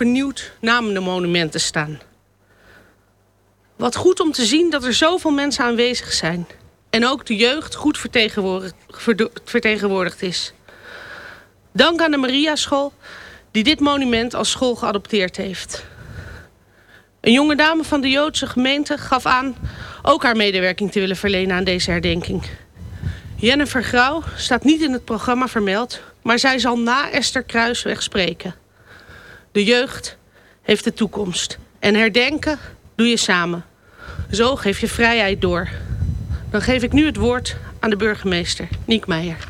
vernieuwd namen de monumenten staan. Wat goed om te zien dat er zoveel mensen aanwezig zijn. En ook de jeugd goed vertegenwoordigd, is. Dank aan de Maria School die dit monument als school geadopteerd heeft. Een jonge dame van de Joodse gemeente gaf aan ook haar medewerking te willen verlenen aan deze herdenking. Jennifer Grauw staat niet in het programma vermeld, maar zij zal na Esther Kruisweg spreken. De jeugd heeft de toekomst en herdenken doe je samen. Zo geef je vrijheid door. Dan geef ik nu het woord aan de burgemeester, Niek Meijer.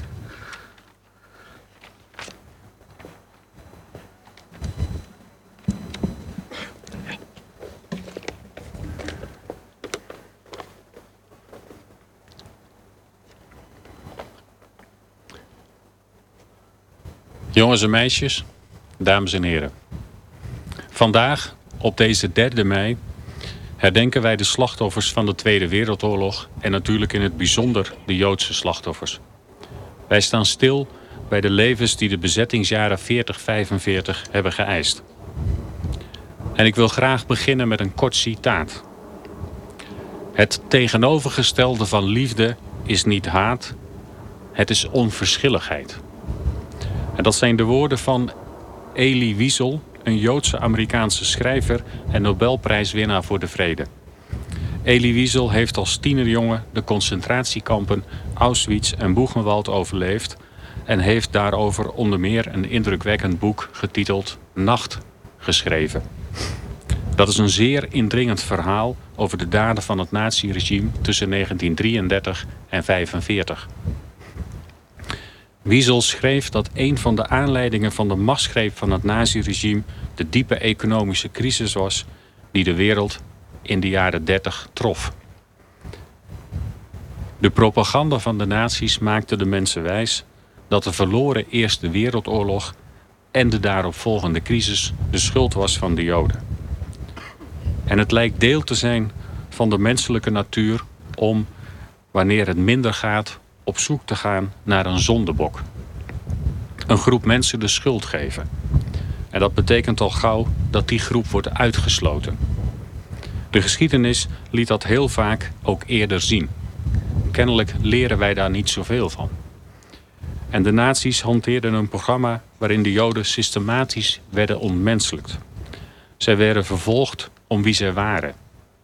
Jongens en meisjes, dames en heren. Vandaag, op deze 3 mei, herdenken wij de slachtoffers van de Tweede Wereldoorlog en natuurlijk in het bijzonder de Joodse slachtoffers. Wij staan stil bij de levens die de bezettingsjaren 40-45 hebben geëist. En ik wil graag beginnen met een kort citaat. Het tegenovergestelde van liefde is niet haat, het is onverschilligheid. En dat zijn de woorden van Elie Wiesel, een Joodse Amerikaanse schrijver en Nobelprijswinnaar voor de vrede. Elie Wiesel heeft als tienerjongen de concentratiekampen Auschwitz en Buchenwald overleefd en heeft daarover onder meer een indrukwekkend boek getiteld Nacht geschreven. Dat is een zeer indringend verhaal over de daden van het naziregime tussen 1933 en 1945. Wiesel schreef dat een van de aanleidingen van de machtsgreep van het naziregime de diepe economische crisis was die de wereld in de jaren 30 trof. De propaganda van de nazi's maakte de mensen wijs dat de verloren Eerste Wereldoorlog en de daaropvolgende crisis de schuld was van de Joden. En het lijkt deel te zijn van de menselijke natuur om, wanneer het minder gaat, op zoek te gaan naar een zondebok. Een groep mensen de schuld geven. En dat betekent al gauw dat die groep wordt uitgesloten. De geschiedenis liet dat heel vaak ook eerder zien. Kennelijk leren wij daar niet zoveel van. En de nazi's hanteerden een programma waarin de Joden systematisch werden ontmenselijkt. Zij werden vervolgd om wie zij waren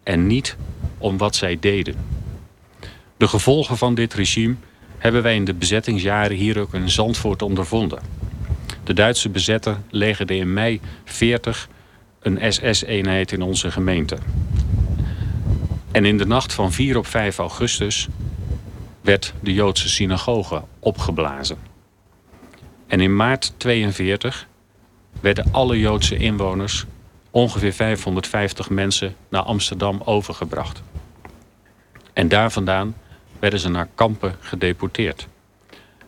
en niet om wat zij deden. De gevolgen van dit regime hebben wij in de bezettingsjaren hier ook in Zandvoort ondervonden. De Duitse bezetter legerde in mei 40 een SS-eenheid in onze gemeente. En in de nacht van 4 op 5 augustus werd de Joodse synagoge opgeblazen. En in maart 42 werden alle Joodse inwoners, ongeveer 550 mensen, naar Amsterdam overgebracht. En daar vandaan werden ze naar kampen gedeporteerd.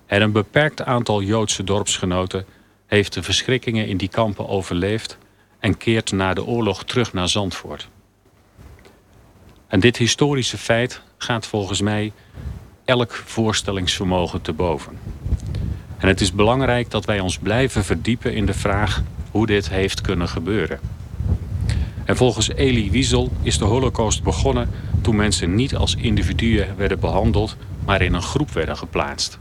En een beperkt aantal Joodse dorpsgenoten heeft de verschrikkingen in die kampen overleefd en keert na de oorlog terug naar Zandvoort. En dit historische feit gaat volgens mij elk voorstellingsvermogen te boven. En het is belangrijk dat wij ons blijven verdiepen in de vraag hoe dit heeft kunnen gebeuren. En volgens Elie Wiesel is de holocaust begonnen toen mensen niet als individuen werden behandeld, maar in een groep werden geplaatst.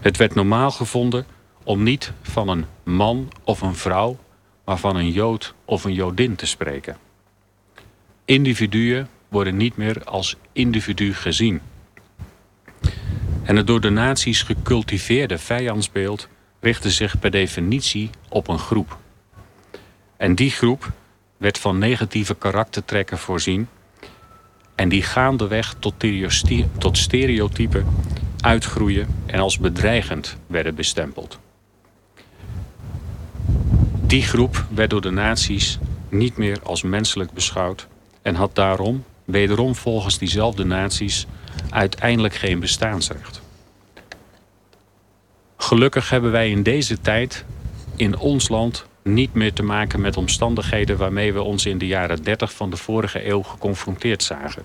Het werd normaal gevonden om niet van een man of een vrouw, maar van een jood of een jodin te spreken. Individuen worden niet meer als individu gezien. En het door de naties gecultiveerde vijandsbeeld richtte zich per definitie op een groep. En die groep werd van negatieve karaktertrekken voorzien en die gaandeweg tot, tot stereotypen uitgroeien en als bedreigend werden bestempeld. Die groep werd door de nazi's niet meer als menselijk beschouwd en had daarom, wederom volgens diezelfde nazi's, uiteindelijk geen bestaansrecht. Gelukkig hebben wij in deze tijd in ons land niet meer te maken met omstandigheden waarmee we ons in de jaren 30 van de vorige eeuw geconfronteerd zagen.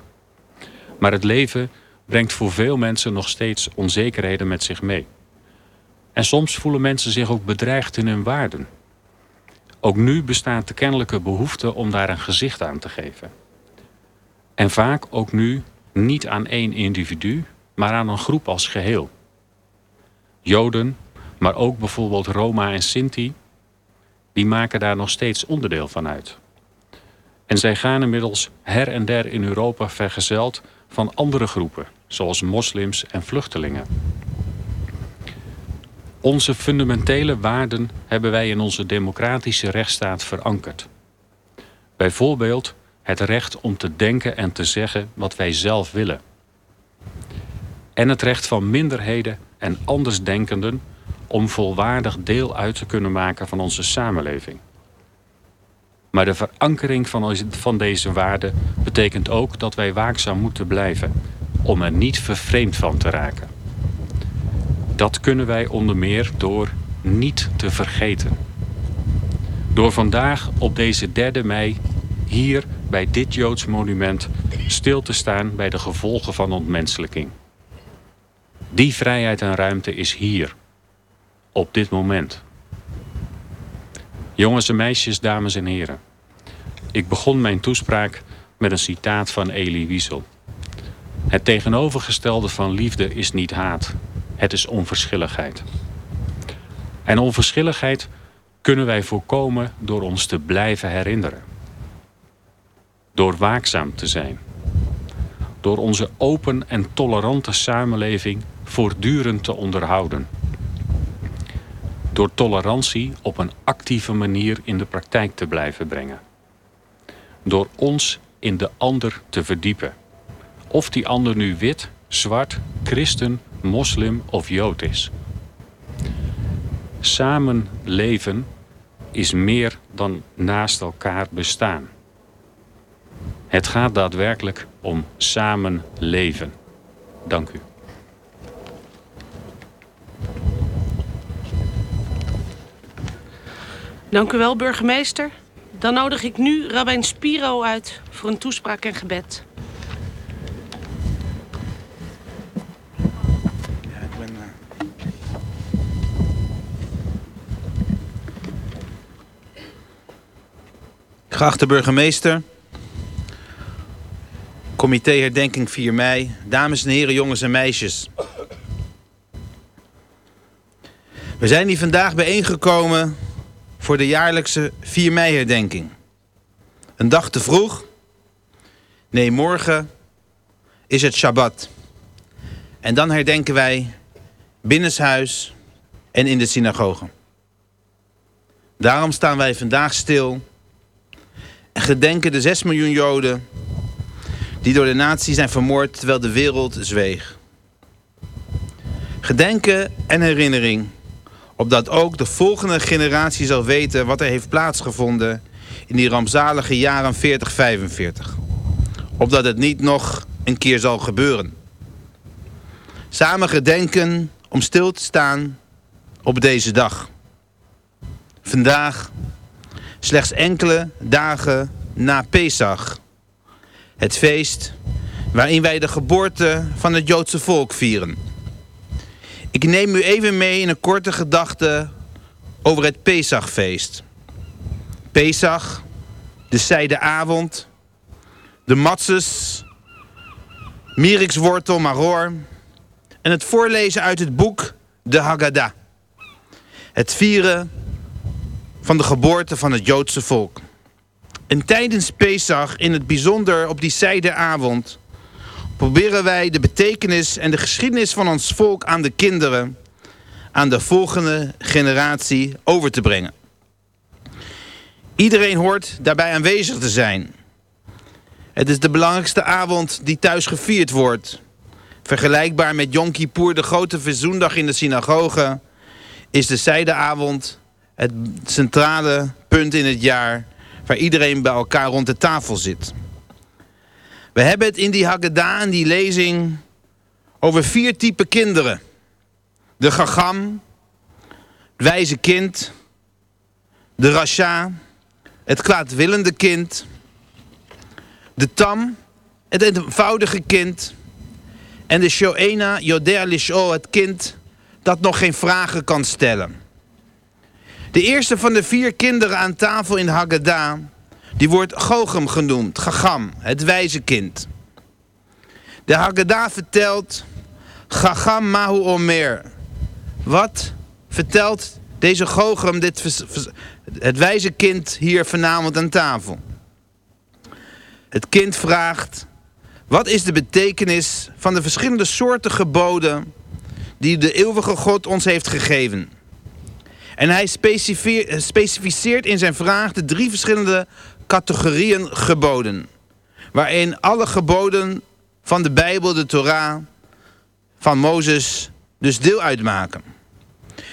Maar het leven brengt voor veel mensen nog steeds onzekerheden met zich mee. En soms voelen mensen zich ook bedreigd in hun waarden. Ook nu bestaat de kennelijke behoefte om daar een gezicht aan te geven. En vaak ook nu niet aan één individu, maar aan een groep als geheel. Joden, maar ook bijvoorbeeld Roma en Sinti, die maken daar nog steeds onderdeel van uit. En zij gaan inmiddels her en der in Europa vergezeld van andere groepen, zoals moslims en vluchtelingen. Onze fundamentele waarden hebben wij in onze democratische rechtsstaat verankerd. Bijvoorbeeld het recht om te denken en te zeggen wat wij zelf willen. En het recht van minderheden en andersdenkenden om volwaardig deel uit te kunnen maken van onze samenleving. Maar de verankering van, deze waarden betekent ook dat wij waakzaam moeten blijven om er niet vervreemd van te raken. Dat kunnen wij onder meer door niet te vergeten. Door vandaag op deze 3 mei hier bij dit Joods monument stil te staan bij de gevolgen van ontmenselijking. Die vrijheid en ruimte is hier, op dit moment. Jongens en meisjes, dames en heren. Ik begon mijn toespraak met een citaat van Elie Wiesel. Het tegenovergestelde van liefde is niet haat, het is onverschilligheid. En onverschilligheid kunnen wij voorkomen door ons te blijven herinneren. Door waakzaam te zijn. Door onze open en tolerante samenleving voortdurend te onderhouden. Door tolerantie op een actieve manier in de praktijk te blijven brengen. Door ons in de ander te verdiepen. Of die ander nu wit, zwart, christen, moslim of jood is. Samen leven is meer dan naast elkaar bestaan. Het gaat daadwerkelijk om samen leven. Dank u. Dank u wel, burgemeester. Dan nodig ik nu Rabijn Spiro uit voor een toespraak en gebed. Ja, ik ben. Uh... Geachte burgemeester, comité herdenking 4 mei, dames en heren, jongens en meisjes. We zijn hier vandaag bijeengekomen voor de jaarlijkse 4 mei herdenking. Een dag te vroeg? Nee, morgen is het Shabbat. En dan herdenken wij binnenshuis en in de synagoge. Daarom staan wij vandaag stil en gedenken de 6 miljoen Joden die door de natie zijn vermoord terwijl de wereld zweeg. Gedenken en herinnering opdat ook de volgende generatie zal weten wat er heeft plaatsgevonden in die rampzalige jaren 40-45. Opdat het niet nog een keer zal gebeuren. Samen gedenken om stil te staan op deze dag. Vandaag, slechts enkele dagen na Pesach. Het feest waarin wij de geboorte van het Joodse volk vieren. Ik neem u even mee in een korte gedachte over het Pesachfeest. Pesach, de zijde avond, de matzes, mirikswortel, maror en het voorlezen uit het boek De Haggadah. Het vieren van de geboorte van het Joodse volk. En tijdens Pesach, in het bijzonder op die zijde avond proberen wij de betekenis en de geschiedenis van ons volk aan de kinderen, aan de volgende generatie over te brengen. Iedereen hoort daarbij aanwezig te zijn. Het is de belangrijkste avond die thuis gevierd wordt. Vergelijkbaar met Yom Kippur, de grote verzoendag in de synagoge, is de zijdeavond het centrale punt in het jaar waar iedereen bij elkaar rond de tafel zit. We hebben het in die Haggadah, in die lezing, over vier typen kinderen. De Gagam, het wijze kind, de Rasha, het kwaadwillende kind, de Tam, het eenvoudige kind, en de Shoena Yoder Lisho, het kind dat nog geen vragen kan stellen. De eerste van de vier kinderen aan tafel in Haggadah, die wordt Gochem genoemd, Gagam, het wijze kind. De Haggadah vertelt Gagam Mahu Omer. Wat vertelt deze Gochem, dit, het wijze kind hier vanavond aan tafel? Het kind vraagt, wat is de betekenis van de verschillende soorten geboden die de eeuwige God ons heeft gegeven? En hij specificeert in zijn vraag de drie verschillende categorieën geboden. Waarin alle geboden van de Bijbel, de Torah, van Mozes, dus deel uitmaken.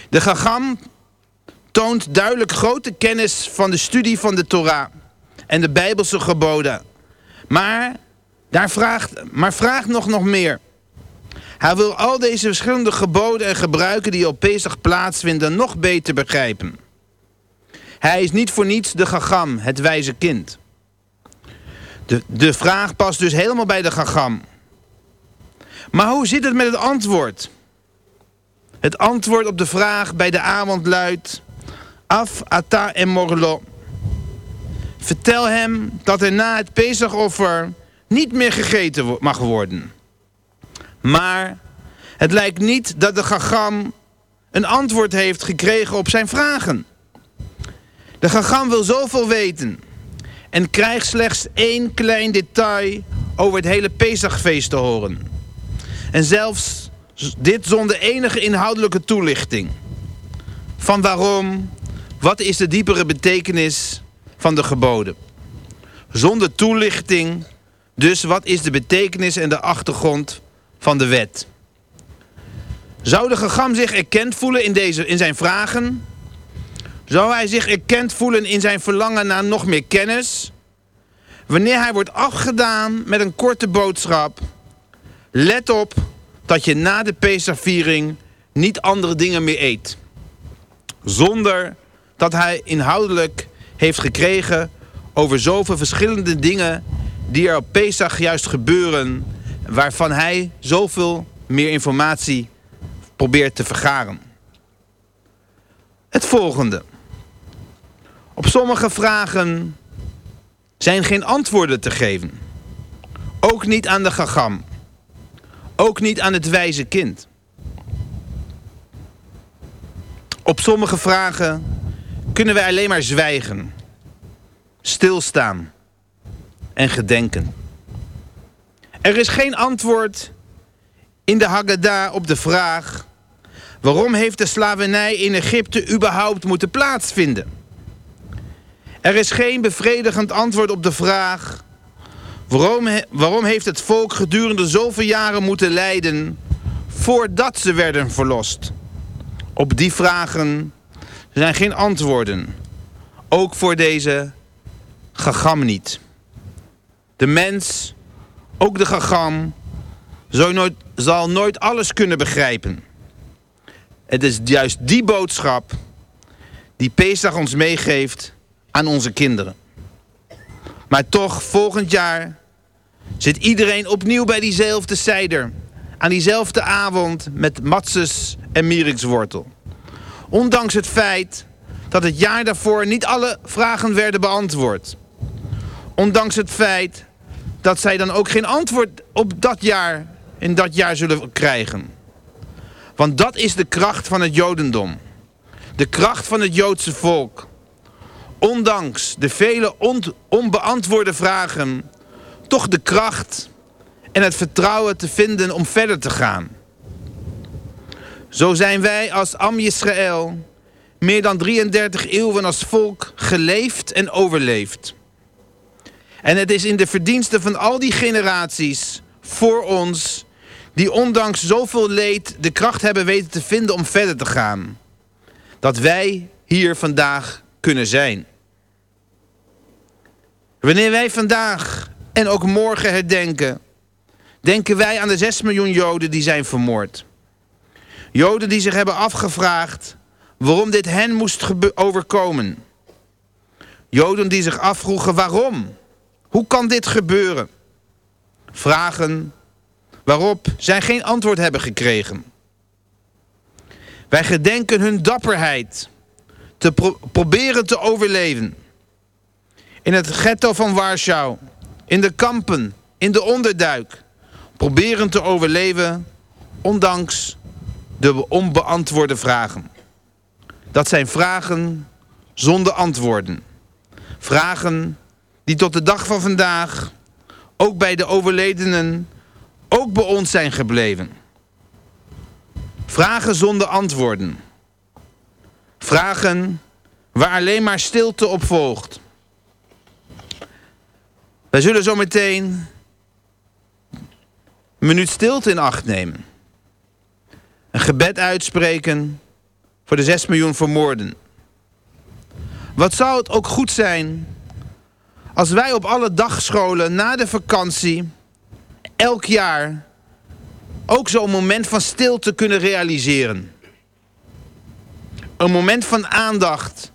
De Gagam toont duidelijk grote kennis van de studie van de Torah en de Bijbelse geboden. Maar, daar vraagt, maar vraagt nog, nog meer. Hij wil al deze verschillende geboden en gebruiken die op Pesach plaatsvinden nog beter begrijpen. Hij is niet voor niets de Gagam, het wijze kind. De, de vraag past dus helemaal bij de Gagam. Maar hoe zit het met het antwoord? Het antwoord op de vraag bij de avond luidt... Af, ata en morlo. Vertel hem dat er na het Pesachoffer niet meer gegeten mag worden. Maar het lijkt niet dat de Gagam een antwoord heeft gekregen op zijn vragen. De Gagam wil zoveel weten en krijgt slechts één klein detail over het hele Pesachfeest te horen. En zelfs dit zonder enige inhoudelijke toelichting. Van waarom, wat is de diepere betekenis van de geboden? Zonder toelichting, dus wat is de betekenis en de achtergrond van de wet? Zou de gegam zich erkend voelen in, deze, in zijn vragen? Zou hij zich erkend voelen in zijn verlangen naar nog meer kennis? Wanneer hij wordt afgedaan met een korte boodschap... Let op dat je na de Pesachviering niet andere dingen meer eet. Zonder dat hij inhoudelijk heeft gekregen over zoveel verschillende dingen die er op Pesach juist gebeuren, waarvan hij zoveel meer informatie probeert te vergaren. Het volgende. Op sommige vragen zijn geen antwoorden te geven. Ook niet aan de gagam. Ook niet aan het wijze kind. Op sommige vragen kunnen wij alleen maar zwijgen, stilstaan en gedenken. Er is geen antwoord in de Haggadah op de vraag... waarom heeft de slavernij in Egypte überhaupt moeten plaatsvinden? Er is geen bevredigend antwoord op de vraag... Waarom, waarom heeft het volk gedurende zoveel jaren moeten lijden voordat ze werden verlost? Op die vragen zijn geen antwoorden. Ook voor deze gagam niet. De mens, ook de gagam, zal nooit, alles kunnen begrijpen. Het is juist die boodschap die Pesach ons meegeeft aan onze kinderen. Maar toch, volgend jaar zit iedereen opnieuw bij diezelfde zijder. Aan diezelfde avond met matzes en mierikswortel. Ondanks het feit dat het jaar daarvoor niet alle vragen werden beantwoord. Ondanks het feit dat zij dan ook geen antwoord op dat jaar, in dat jaar zullen krijgen. Want dat is de kracht van het Jodendom. De kracht van het Joodse volk. Ondanks de vele onbeantwoorde vragen toch de kracht en het vertrouwen te vinden om verder te gaan. Zo zijn wij als Am meer dan 33 eeuwen als volk geleefd en overleefd. En het is in de verdiensten van al die generaties voor ons... die ondanks zoveel leed de kracht hebben weten te vinden om verder te gaan. Dat wij hier vandaag kunnen zijn. Wanneer wij vandaag en ook morgen herdenken, denken wij aan de 6 miljoen Joden die zijn vermoord. Joden die zich hebben afgevraagd waarom dit hen moest overkomen. Joden die zich afvroegen waarom? Hoe kan dit gebeuren? Vragen waarop zij geen antwoord hebben gekregen. Wij gedenken hun dapperheid, te proberen te overleven. In het ghetto van Warschau, in de kampen, in de onderduik. Proberen te overleven, ondanks de onbeantwoorde vragen. Dat zijn vragen zonder antwoorden. Vragen die tot de dag van vandaag, ook bij de overledenen, ook bij ons zijn gebleven. Vragen zonder antwoorden. Vragen waar alleen maar stilte op volgt. Wij zullen zo meteen een minuut stilte in acht nemen. Een gebed uitspreken voor de 6 miljoen vermoorden. Wat zou het ook goed zijn als wij op alle dagscholen na de vakantie elk jaar ook zo'n moment van stilte kunnen realiseren. Een moment van aandacht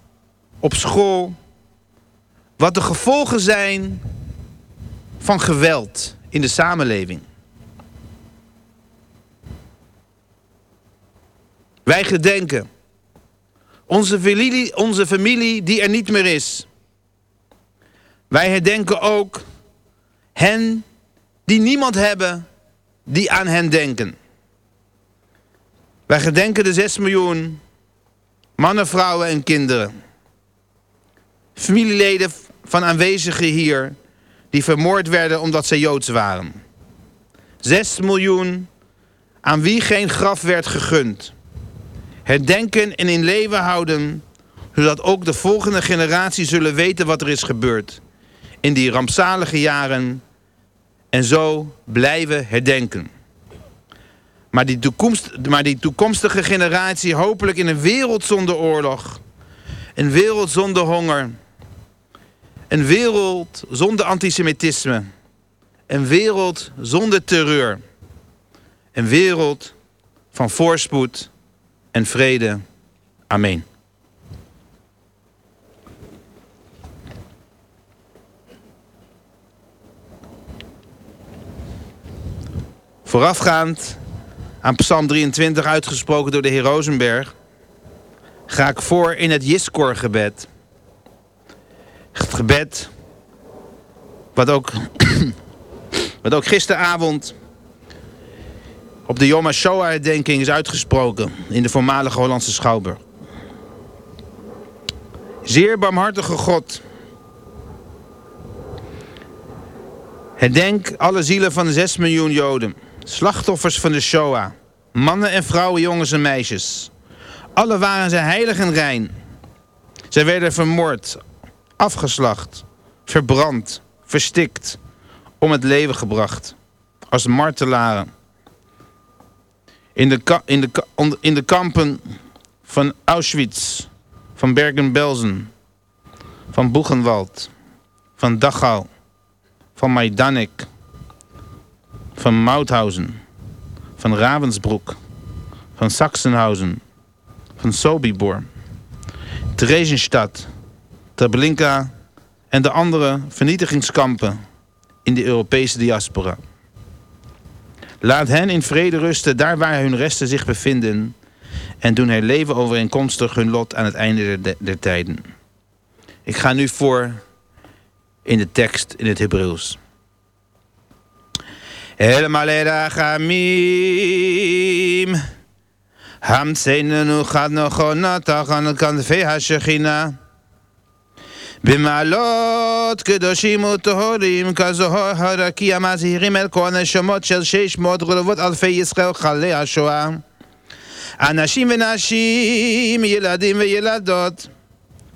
op school. Wat de gevolgen zijn van geweld in de samenleving. Wij gedenken onze familie, onze familie die er niet meer is. Wij herdenken ook hen die niemand hebben die aan hen denken. Wij gedenken de 6 miljoen mannen, vrouwen en kinderen. Familieleden van aanwezigen hier die vermoord werden omdat ze Joods waren. 6 miljoen aan wie geen graf werd gegund. Herdenken en in leven houden, zodat ook de volgende generatie zullen weten wat er is gebeurd in die rampzalige jaren en zo blijven herdenken. Maar die, toekomst, maar die toekomstige generatie hopelijk in een wereld zonder oorlog, een wereld zonder honger, een wereld zonder antisemitisme, een wereld zonder terreur, een wereld van voorspoed en vrede. Amen. Voorafgaand aan Psalm 23 uitgesproken door de heer Rosenberg, ga ik voor in het Jiskor-gebed. Het gebed wat ook, wat ook gisteravond op de Yom HaShoah-herdenking is uitgesproken in de voormalige Hollandse Schouwburg. Zeer barmhartige God. Herdenk alle zielen van de 6 miljoen Joden. Slachtoffers van de Shoah. Mannen en vrouwen, jongens en meisjes. Alle waren zij heilig en rein. Zij werden vermoord, afgeslacht, verbrand, verstikt, om het leven gebracht. Als martelaren. In de, in de, in de kampen van Auschwitz, van Bergen-Belsen, van Buchenwald, van Dachau, van Majdanek, van Mauthausen, van Ravensbrück, van Sachsenhausen, van Sobibor, Theresienstadt, Treblinka en de andere vernietigingskampen in de Europese diaspora. Laat hen in vrede rusten daar waar hun resten zich bevinden en doen herleven overeenkomstig hun lot aan het einde der, tijden. Ik ga nu voor in de tekst in het Hebreeuws. El malera chamim chad nochonat achan kan vehashechina במעלות קדושים וטהורים כזוהר הרקיע המזהירים אל כל הנשמות של שש מאות רבבות אלפי ישראל חלי השואה אנשים ונשים, ילדים וילדות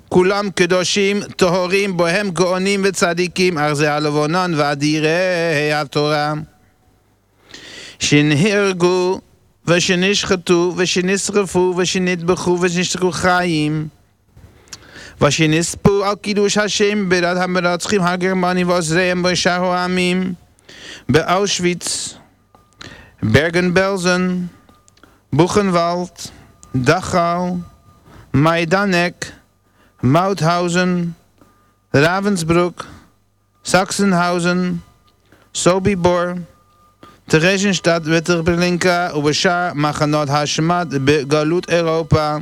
כולם קדושים, טהורים, בוהם גאונים וצדיקים, אך זה הלבונן ואדירי התורה. שנהרגו ושנשחטו ושנשרפו ושנטבחו ושנשתקו חיים ושנספו על קידוש השם בירת המרצחים הגרמנים ועוזריהם בשאר העמים באושוויץ, ברגן בלזן, בוכנוולד, דכאו, מיידנק, מאוטהאוזן, ravensbrück, סקסנהאוזן, סוביבור, Theresienstadt Wetterbelinka ובשאר מחנות השמד בגלות אירופה,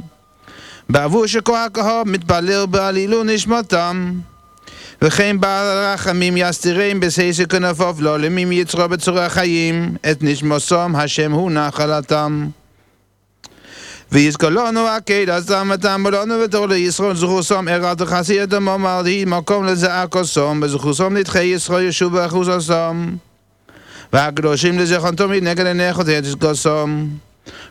בעבור שכוחו מתפלל בעלילו נשמתם. וכן בעל רחמים יסתירם בסייסי כנפיו לא למי יצרו בצורי החיים, את נשמוסום השם הוא נחלתם. ויזכלונו עקד עשם ותעמלונו ותור לישרון זכוסום ארד וחסי אדמו מרדי מקום לזעקוסום וזכוסום נדחי ישרו ישוב באחוזוסום והקדושים לזכרון תמיד נגד עיני חוטא תזכוסום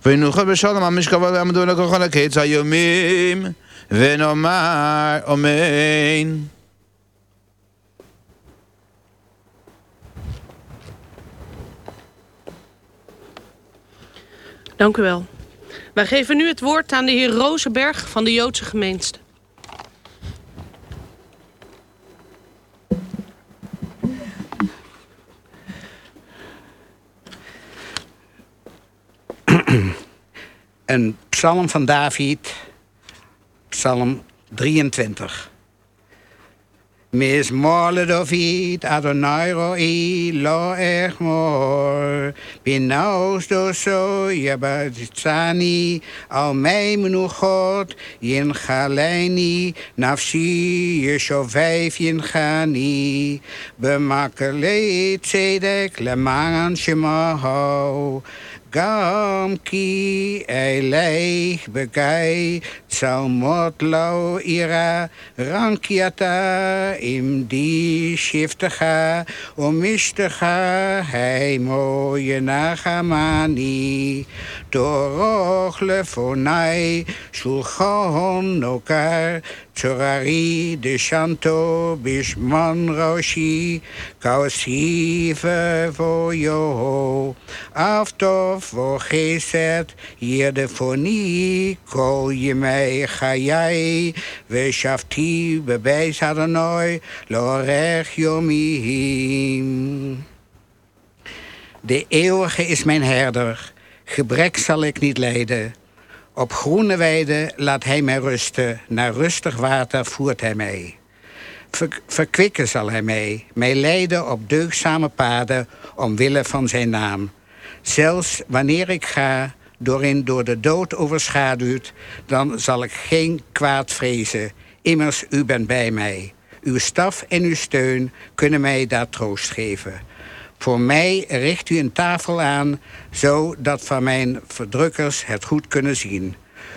ונוכל בשלום המשכבו ועמדו לכוחו לקץ היומים ונאמר אמן Dank u wel. Wij geven nu het woord aan de heer Rozenberg van de Joodse gemeente. Een psalm van David, psalm 23. Mis morle dovid Adonai roi lo echmor. Binaus doso zani. al mei God, yin chaleini nafshi yeshovev yin chani. Bemakelei tzedek lemangan shemaho. Gamki eileich bekai tsalmot lau ira rankiata im di shiftecha umishtecha hei moye nachamani doroch lefonai shulchon nokar de Chanto Bishman, Roshi, Kaosive, Voyoho, Aftov, Vogeset, Yerdefonie, Kol Yemei, Chayai, Veshafti, Bebeis Adonoi, Lorech Yomihim. De eeuwige is mijn herder, gebrek zal ik niet leiden. Op groene weiden laat hij mij rusten, naar rustig water voert hij mij. Ver- verkwikken zal hij mij, mij leiden op deugzame paden, omwille van zijn naam. Zelfs wanneer ik ga, doorin door de dood overschaduwd, dan zal ik geen kwaad vrezen. Immers, u bent bij mij. Uw staf en uw steun kunnen mij daar troost geven. Voor mij richt u een tafel aan, zodat van mijn verdrukkers het goed kunnen zien.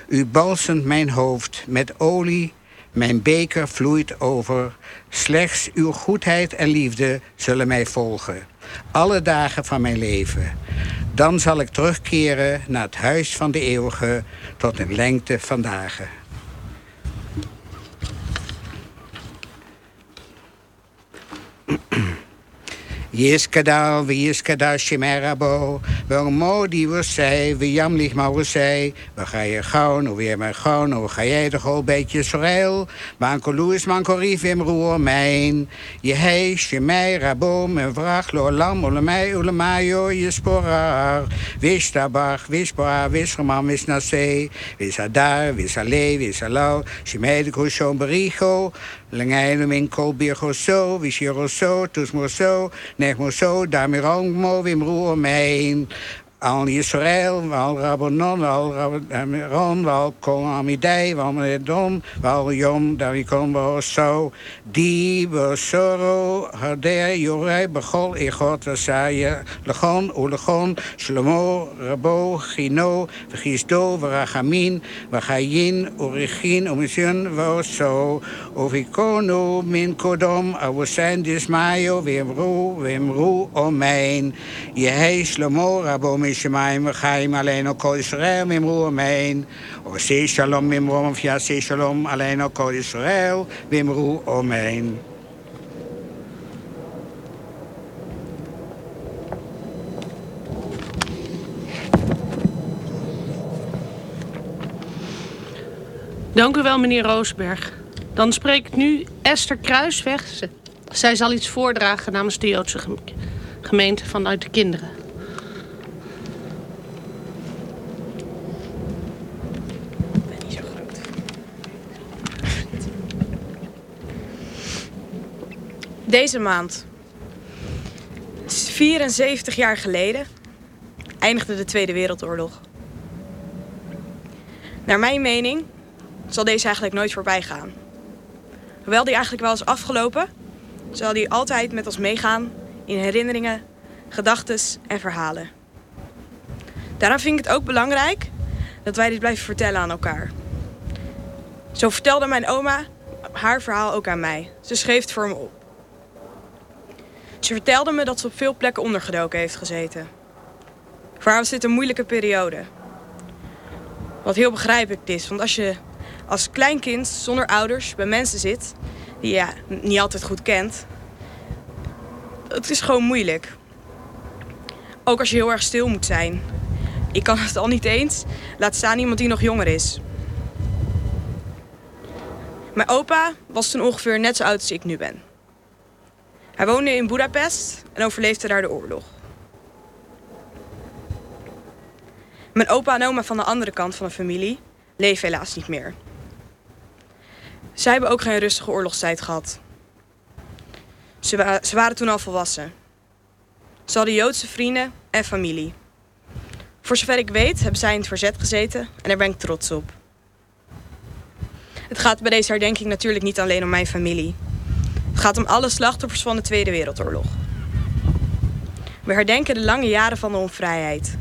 U balsemt mijn hoofd met olie, mijn beker vloeit over. Slechts uw goedheid en liefde zullen mij volgen. Alle dagen van mijn leven. Dan zal ik terugkeren naar het huis van de eeuwige tot een lengte van dagen. Jiskadal, Jiskadal, Shimerabo, Vermodi maar was zij, we ga je gauw, hoe weer maar gauw, hoe ga jij toch een beetje sorel, Manko Louis, Manko Rief, im roer mijn, je hei, mijn vraag, lo lam, ole mij, ole mayo, je sporar, wis tabach, wis sporar, wis roman, wis na zee, wis adar, wis ale, wis alau, Shimediko, shon bericho, Lengaino min kolbier zo, wis hier zo, tus mo zo, nech mo zo, daarmee mo wim roer mijn. Al Israël, al Rabbanon, al Rabbanon, al Kol Amidei, al Medom, al Yom, ik kom zo. Die besoro, hader, jorei, begol, igot, wasaye, legon, ulegon, shlomo, rabo, chino, vechisdo, verachamim, vachayin, urichin, umision, zo. Ovikonu, min kodom, awusen, dismayo, vimru, vimru, omein. Jehei, shlomo, rabo, משמיים וחיים עלינו כל ישראל ממרו אמן. עושי שלום ממרו ומפייסי שלום עלינו כל ישראל ואמרו אמן. Dank u wel, meneer Roosberg. Dan spreekt nu Esther Kruisweg. Ze- Zij zal iets voordragen namens de Joodse gem- gemeente vanuit de kinderen. Deze maand, 74 jaar geleden, eindigde de Tweede Wereldoorlog. Naar mijn mening zal deze eigenlijk nooit voorbij gaan. Hoewel die eigenlijk wel is afgelopen, zal die altijd met ons meegaan in herinneringen, gedachten en verhalen. Daarom vind ik het ook belangrijk dat wij dit blijven vertellen aan elkaar. Zo vertelde mijn oma haar verhaal ook aan mij. Ze schreef het voor me op. Ze vertelde me dat ze op veel plekken ondergedoken heeft gezeten. Voor haar was dit een moeilijke periode. Wat heel begrijpelijk is, want als je als klein kind zonder ouders bij mensen zit die je niet altijd goed kent, het is gewoon moeilijk. Ook als je heel erg stil moet zijn. Ik kan het al niet eens, laat staan iemand die nog jonger is. Mijn opa was toen ongeveer net zo oud als ik nu ben. Hij woonde in Budapest en overleefde daar de oorlog. Mijn opa en oma van de andere kant van de familie leven helaas niet meer. Zij hebben ook geen rustige oorlogstijd gehad. Ze, ze waren toen al volwassen. Ze hadden Joodse vrienden en familie. Voor zover ik weet hebben zij in het verzet gezeten en daar ben ik trots op. Het gaat bij deze herdenking natuurlijk niet alleen om mijn familie. Gaat om alle slachtoffers van de Tweede Wereldoorlog. We herdenken de lange jaren van de onvrijheid.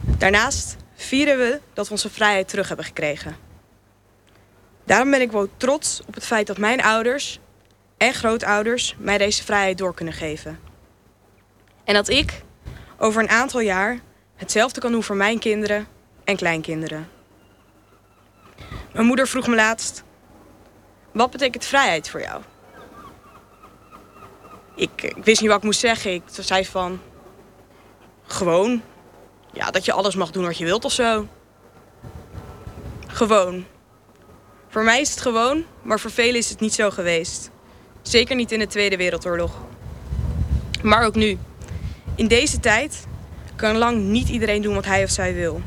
Daarnaast vieren we dat we onze vrijheid terug hebben gekregen. Daarom ben ik wel trots op het feit dat mijn ouders en grootouders mij deze vrijheid door kunnen geven. En dat ik over een aantal jaar hetzelfde kan doen voor mijn kinderen en kleinkinderen. Mijn moeder vroeg me laatst: Wat betekent vrijheid voor jou? Ik, ik wist niet wat ik moest zeggen. Ik zei van: Gewoon. Ja, dat je alles mag doen wat je wilt of zo. Gewoon. Voor mij is het gewoon, maar voor velen is het niet zo geweest. Zeker niet in de Tweede Wereldoorlog. Maar ook nu. In deze tijd kan lang niet iedereen doen wat hij of zij wil.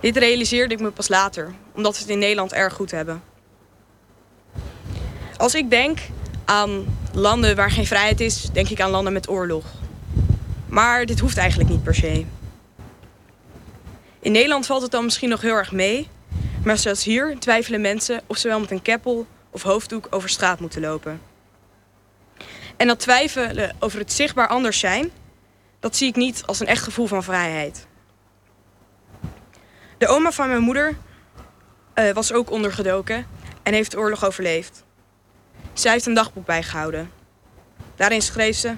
Dit realiseerde ik me pas later, omdat we het in Nederland erg goed hebben. Als ik denk aan landen waar geen vrijheid is, denk ik aan landen met oorlog. Maar dit hoeft eigenlijk niet per se. In Nederland valt het dan misschien nog heel erg mee, maar zelfs hier twijfelen mensen of ze wel met een keppel of hoofddoek over straat moeten lopen. En dat twijfelen over het zichtbaar anders zijn, dat zie ik niet als een echt gevoel van vrijheid. De oma van mijn moeder uh, was ook ondergedoken en heeft de oorlog overleefd. Zij heeft een dagboek bijgehouden. Daarin schreef ze: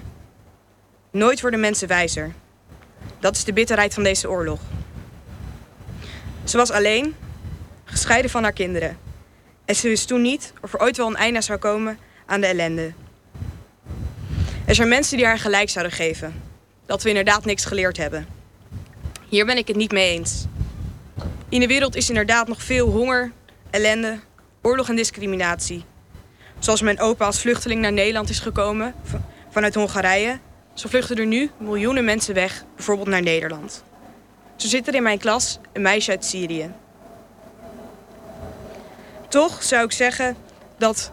Nooit worden mensen wijzer. Dat is de bitterheid van deze oorlog. Ze was alleen, gescheiden van haar kinderen. En ze wist toen niet of er ooit wel een einde zou komen aan de ellende. Er zijn mensen die haar gelijk zouden geven. Dat we inderdaad niks geleerd hebben. Hier ben ik het niet mee eens. In de wereld is inderdaad nog veel honger, ellende, oorlog en discriminatie. Zoals mijn opa als vluchteling naar Nederland is gekomen vanuit Hongarije, zo vluchten er nu miljoenen mensen weg, bijvoorbeeld naar Nederland. Zo zit er in mijn klas een meisje uit Syrië. Toch zou ik zeggen dat,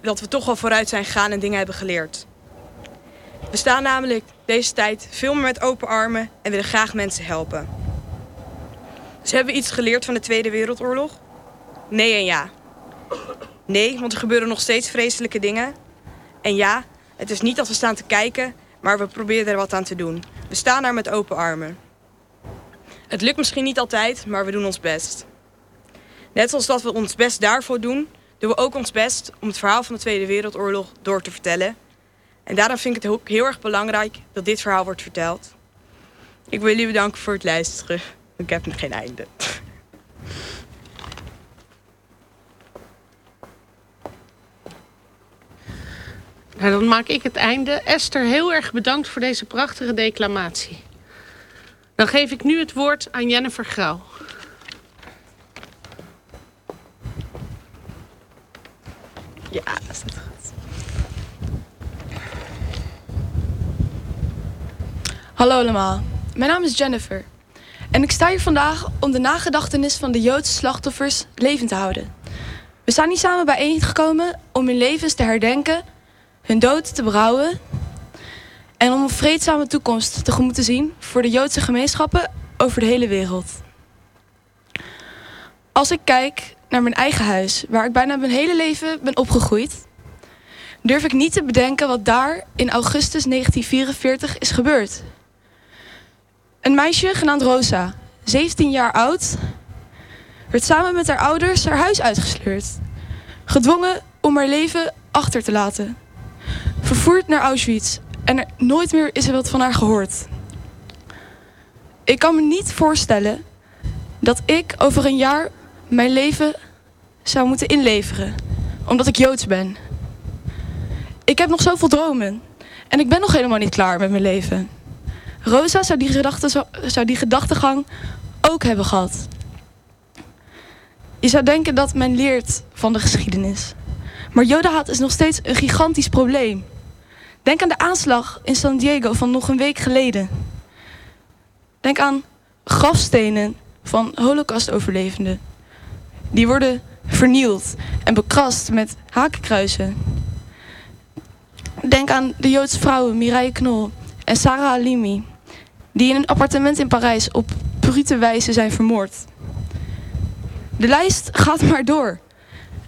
dat we toch wel vooruit zijn gegaan en dingen hebben geleerd. We staan namelijk deze tijd veel meer met open armen en willen graag mensen helpen. Dus hebben we iets geleerd van de Tweede Wereldoorlog? Nee en ja. Nee, want er gebeuren nog steeds vreselijke dingen. En ja, het is niet dat we staan te kijken, maar we proberen er wat aan te doen. We staan daar met open armen. Het lukt misschien niet altijd, maar we doen ons best. Net zoals dat we ons best daarvoor doen, doen we ook ons best om het verhaal van de Tweede Wereldoorlog door te vertellen. En daarom vind ik het ook heel erg belangrijk dat dit verhaal wordt verteld. Ik wil jullie bedanken voor het luisteren. Ik heb nog geen einde. Nou, dan maak ik het einde. Esther, heel erg bedankt voor deze prachtige declamatie. Dan geef ik nu het woord aan Jennifer Grauw. Ja, dat is goed. Hallo allemaal, mijn naam is Jennifer. En ik sta hier vandaag om de nagedachtenis van de Joodse slachtoffers levend te houden. We zijn hier samen bijeengekomen om hun levens te herdenken, hun dood te berouwen en om een vreedzame toekomst tegemoet te zien voor de Joodse gemeenschappen over de hele wereld. Als ik kijk naar mijn eigen huis, waar ik bijna mijn hele leven ben opgegroeid, durf ik niet te bedenken wat daar in augustus 1944 is gebeurd. Een meisje genaamd Rosa, 17 jaar oud, werd samen met haar ouders haar huis uitgesleurd. Gedwongen om haar leven achter te laten. Vervoerd naar Auschwitz en nooit meer is er wat van haar gehoord. Ik kan me niet voorstellen dat ik over een jaar mijn leven zou moeten inleveren, omdat ik Joods ben. Ik heb nog zoveel dromen en ik ben nog helemaal niet klaar met mijn leven. Rosa zou die, gedachte, zou die gedachtegang ook hebben gehad. Je zou denken dat men leert van de geschiedenis. Maar jodenhaat is nog steeds een gigantisch probleem. Denk aan de aanslag in San Diego van nog een week geleden. Denk aan grafstenen van holocaustoverlevenden. Die worden vernield en bekrast met hakenkruisen. Denk aan de Joodse vrouwen Mireille Knol en Sarah Halimi... die in een appartement in Parijs op brute wijze zijn vermoord. De lijst gaat maar door.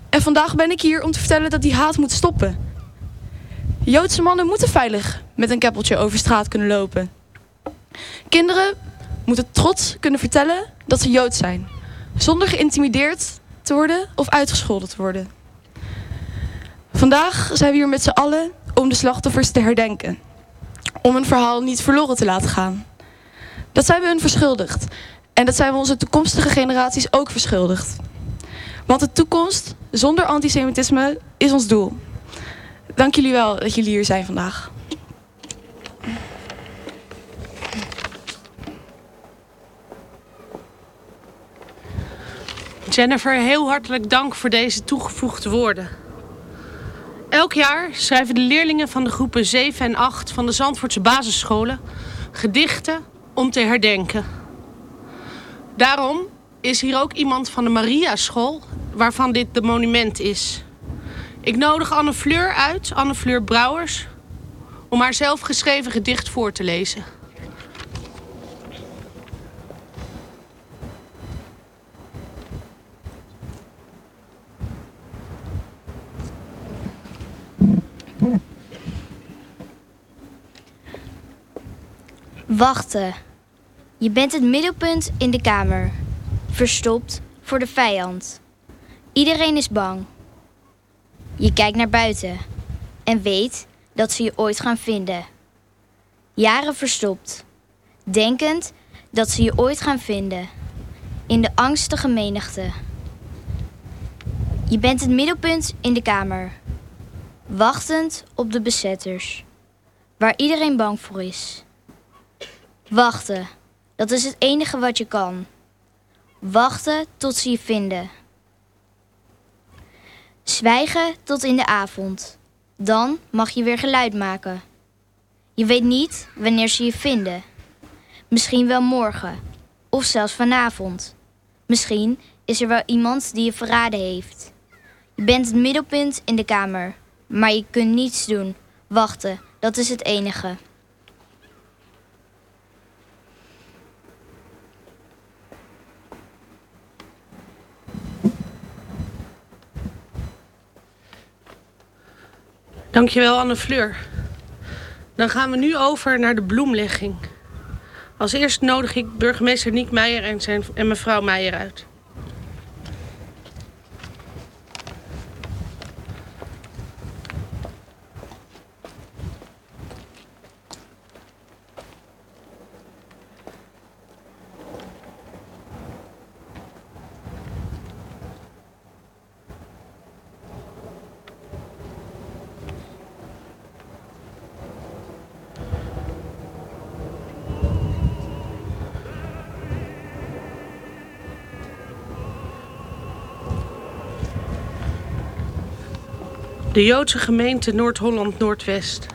En vandaag ben ik hier om te vertellen dat die haat moet stoppen. Joodse mannen moeten veilig met een keppeltje over straat kunnen lopen. Kinderen moeten trots kunnen vertellen dat ze Jood zijn. Zonder geïntimideerd te worden of uitgescholden te worden. Vandaag zijn we hier met z'n allen om de slachtoffers te herdenken. Om hun verhaal niet verloren te laten gaan. Dat zijn we hun verschuldigd. En dat zijn we onze toekomstige generaties ook verschuldigd. Want de toekomst zonder antisemitisme is ons doel. Dank jullie wel dat jullie hier zijn vandaag. Jennifer, heel hartelijk dank voor deze toegevoegde woorden. Elk jaar schrijven de leerlingen van de groepen 7 en 8 van de Zandvoortse basisscholen gedichten om te herdenken. Daarom is hier ook iemand van de Maria School waarvan dit de monument is. Ik nodig Anne Fleur uit, Anne Fleur Brouwers, om haar zelfgeschreven gedicht voor te lezen. Wachten. Je bent het middelpunt in de kamer. Verstopt voor de vijand. Iedereen is bang. Je kijkt naar buiten en weet dat ze je ooit gaan vinden. Jaren verstopt, denkend dat ze je ooit gaan vinden. In de angstige menigte. Je bent het middelpunt in de kamer. Wachtend op de bezetters. Waar iedereen bang voor is. Wachten, dat is het enige wat je kan. Wachten tot ze je vinden. Zwijgen tot in de avond. Dan mag je weer geluid maken. Je weet niet wanneer ze je vinden. Misschien wel morgen. Of zelfs vanavond. Misschien is er wel iemand die je verraden heeft. Je bent het middelpunt in de kamer. Maar je kunt niets doen. Wachten, dat is het enige. Dankjewel Anne Fleur. Dan gaan we nu over naar de bloemlegging. Als eerst nodig ik burgemeester Niek Meijer en, zijn, en mevrouw Meijer uit. De Joodse gemeente Noord-Holland-Noordwest.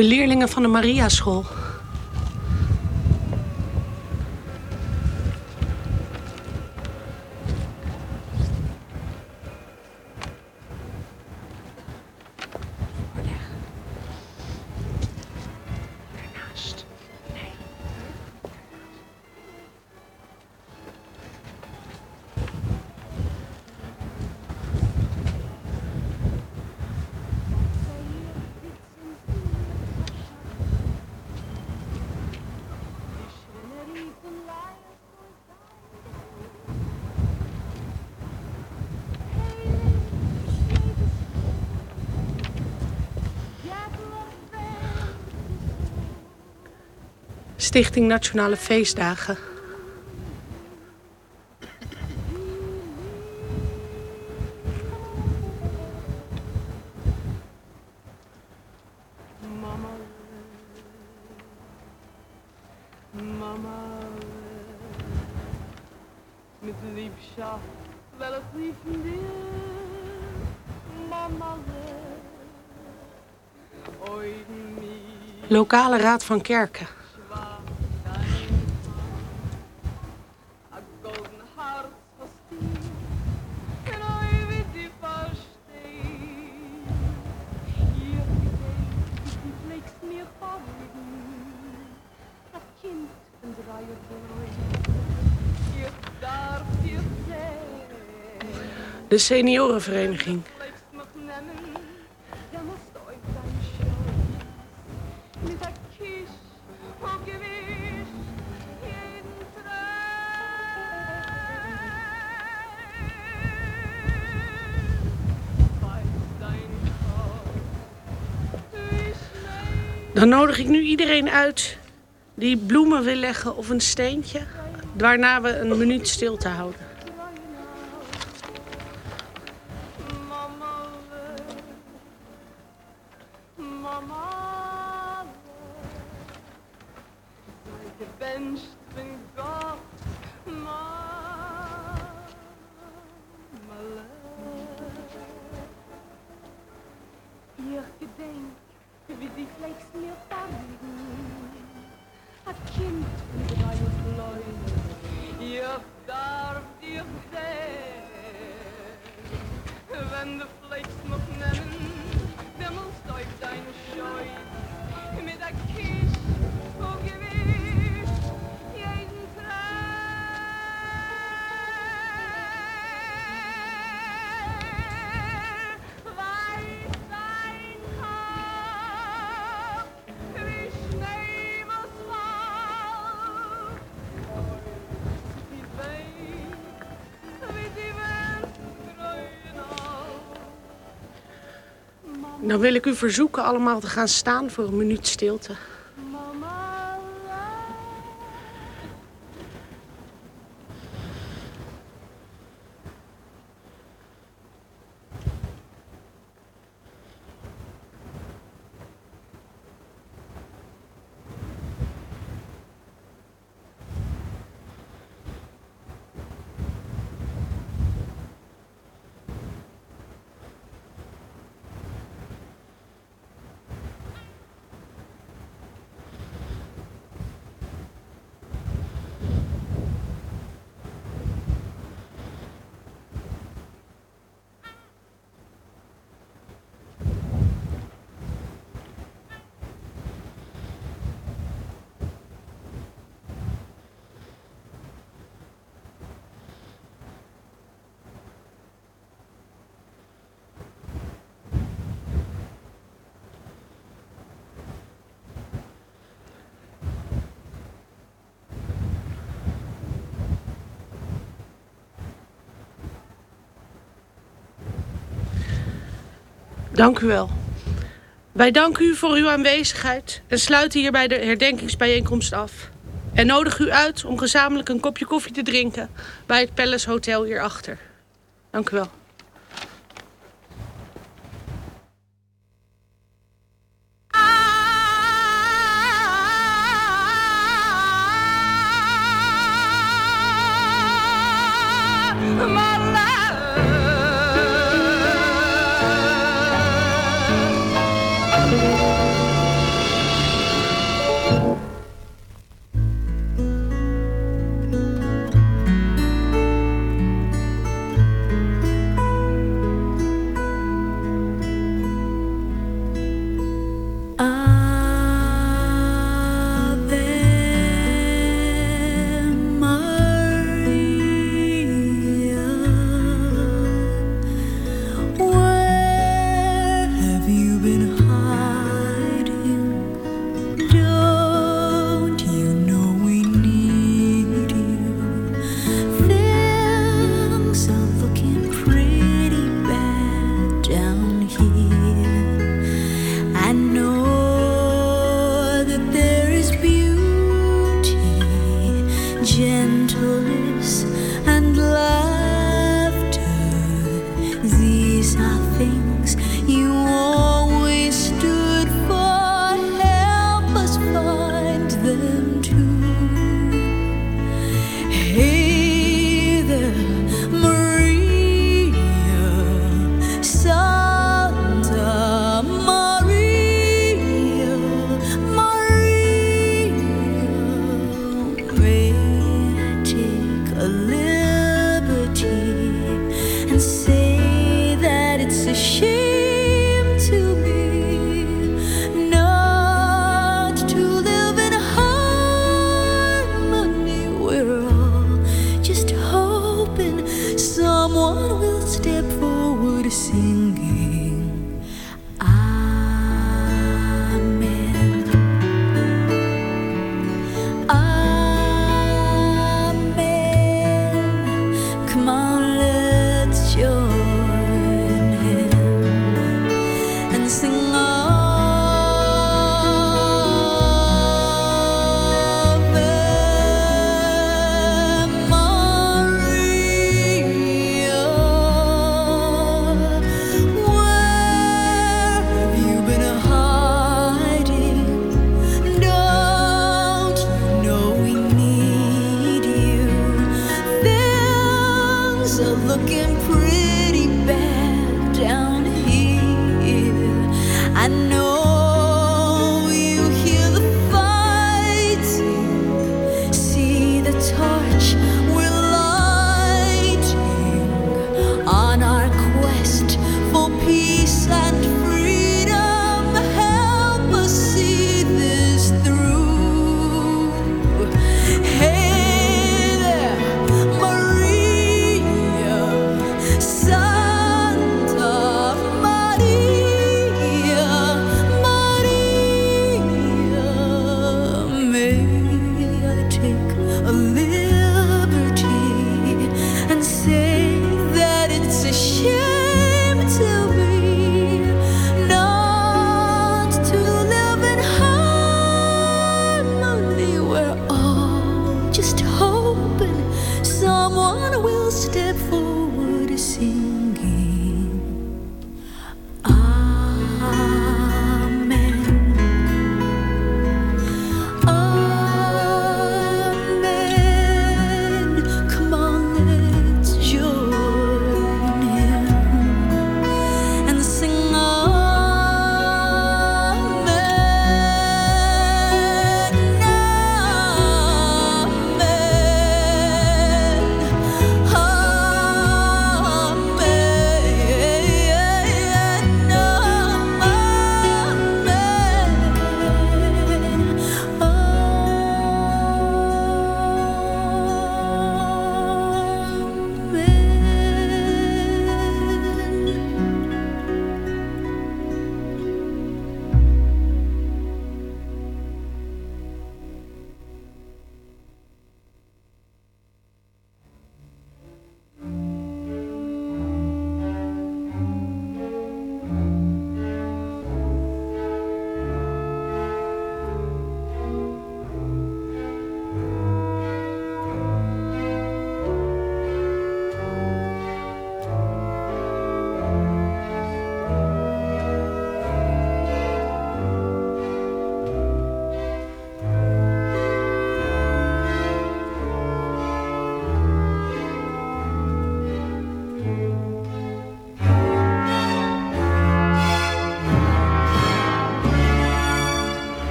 De leerlingen van de Maria School. Stichting Nationale Feestdagen. Lokale Raad van Kerken. Wie snijdt Dan nodig ik nu iedereen uit die bloemen wil leggen of een steentje. Waarna we een minuut stilte houden. Dan wil ik u verzoeken allemaal te gaan staan voor een minuut stilte. Dank u wel. Wij danken u voor uw aanwezigheid en sluiten hierbij de herdenkingsbijeenkomst af. En nodig u uit om gezamenlijk een kopje koffie te drinken bij het Palace Hotel hierachter. Dank u wel.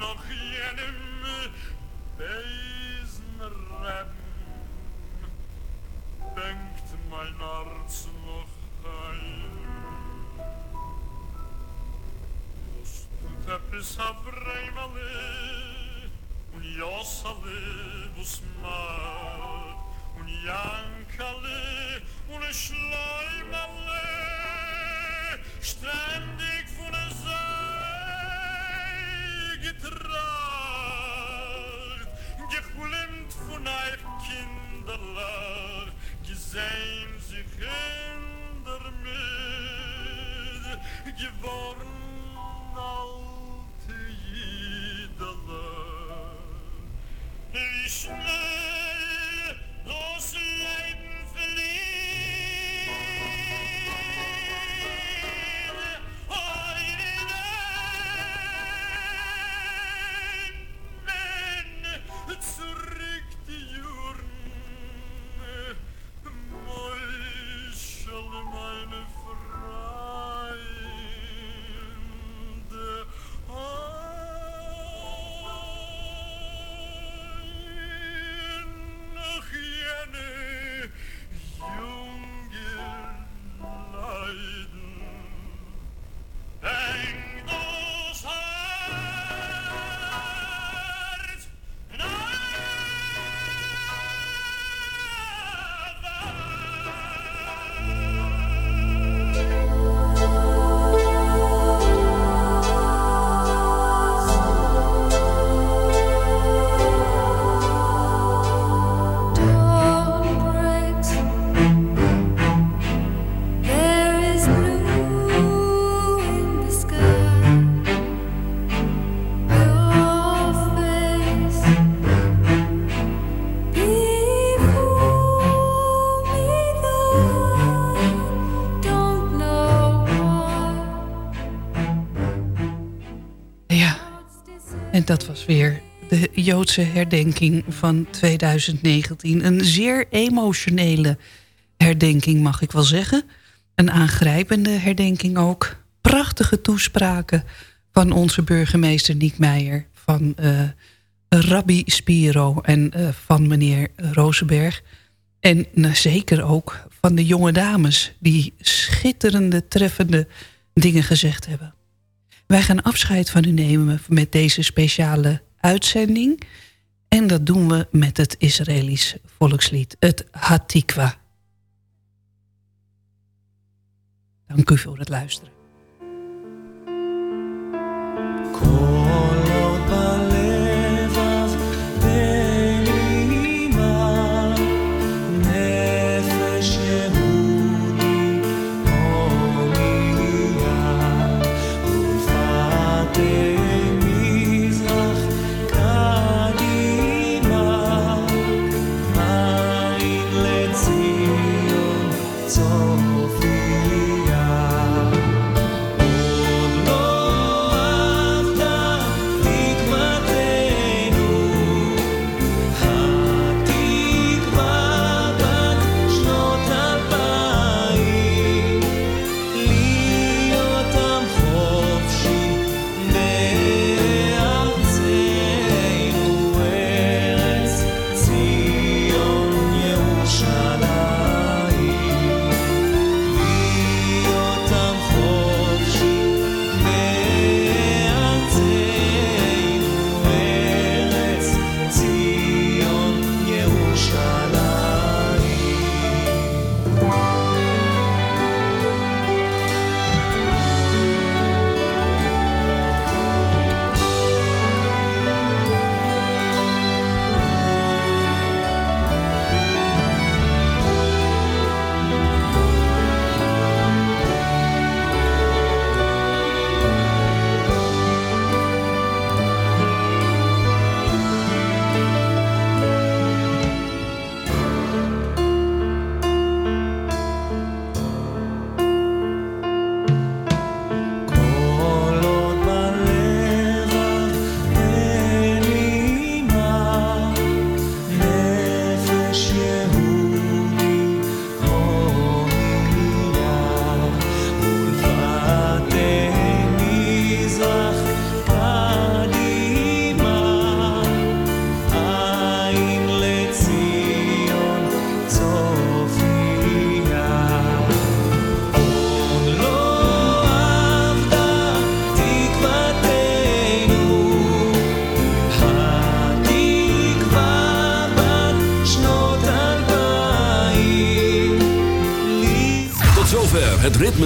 Oi, nach jenem Beisenreben denkt mein Herz noch ein. Was tut etwas auf Reimale und Jossale, was mag. Und Jankale und Schleimale ständig getracht Gechulimt von eir Kinderlach Gesehen sich in der Mid alte Joodse herdenking van 2019. Een zeer emotionele herdenking, mag ik wel zeggen. Een aangrijpende herdenking ook. Prachtige toespraken van onze burgemeester Niek Meijer... van eh, Rabbi Spiro en eh, van meneer Rosenberg. En nou, zeker ook van de jonge dames... die schitterende, treffende dingen gezegd hebben. Wij gaan afscheid van u nemen met deze speciale uitzending. En dat doen we met het Israëlisch volkslied, het Hatikwa. Dank u voor het luisteren.